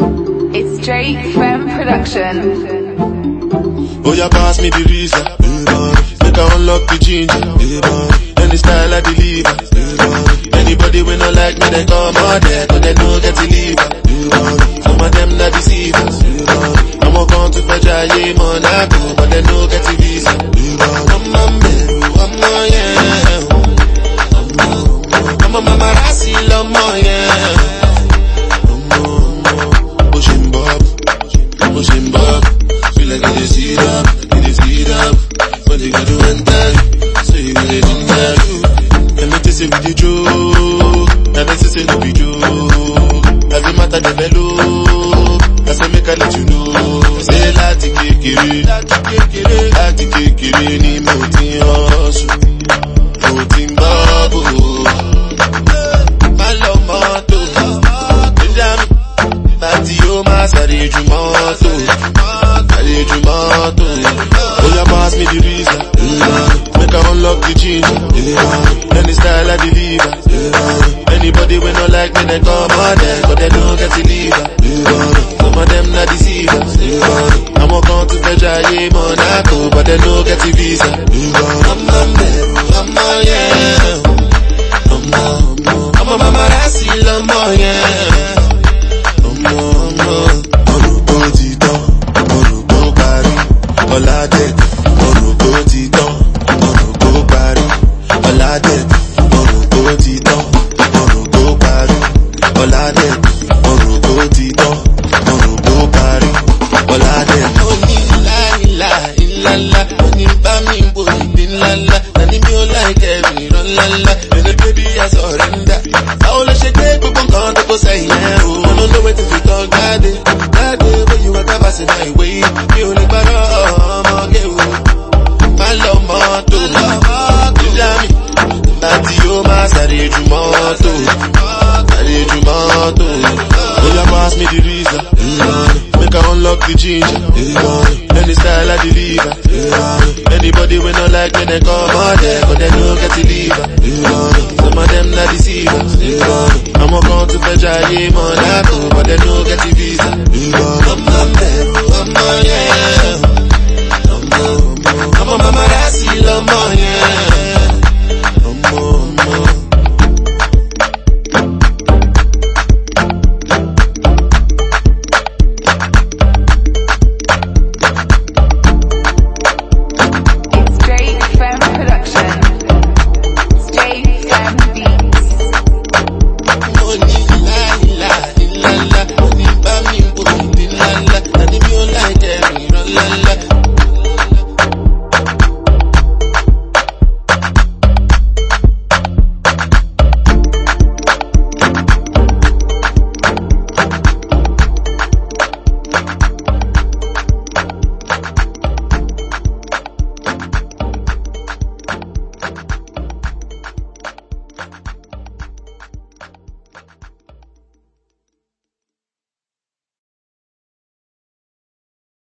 It's Drake Fem Production. Oh, yeah, pass me the reason. Make I unlock the ginger. Any style I deliver. Anybody when not like me, they come out there, but they don't get to leave. Some of them not deceivers. I'm a come to yeah, Monaco, but they don't get to visa. I'm a meru, I'm a yeah. I'm a mama rasi, I'm a yeah. With the joke, and me say no be joke. As a matter the bellow, I make I let you know. Say láti kékeré, láti kékeré, láti kékeré ni mo ti hustle, mo ti bubble. Má lọ mọ́tò, ìjà mi. Láti ó máa sáré ju mọ́tò. Sáré ju mọ́tò. Yá pass me the reason. Make I unlock the ginger style I deliver anybody wey no like me dem come out there but dem no get to leave some of them na deceivers àwọn kan tún fẹ́ jayé Monaco but dem no get the visa. ọmọ mẹ́rù ọmọ yẹn ọmọ ọmọ mama rẹ̀ sí lọ́mọ yẹn ọmọ ọmọ orúkọ ti tán orúkọ parí ọ̀làdẹ̀kẹ̀ orúkọ ti tán mi ò láìkẹ́ ìrìnrán ńláńlá ẹni bébí I surrender. báwo ló ṣe gbé gbogbo nǹkan tó kó sẹ́yìn ẹ̀ o. I don't know wetin to talk jáde jáde wey you waka pass in my way mi ò lè parọ́ ọmọge o. má lọ mọ́tò jíjà mi láti ó máa sáré ju mọ́tò sáré ju mọ́tò. yá pass me the reason make I unlock the ginger any style I deliver Anybody we not like me, they come out there, but they no get deliver. You know some of them not deceivers. You I'm a come to fetch a game on that but they no get the visa. Come on, come on, yeah.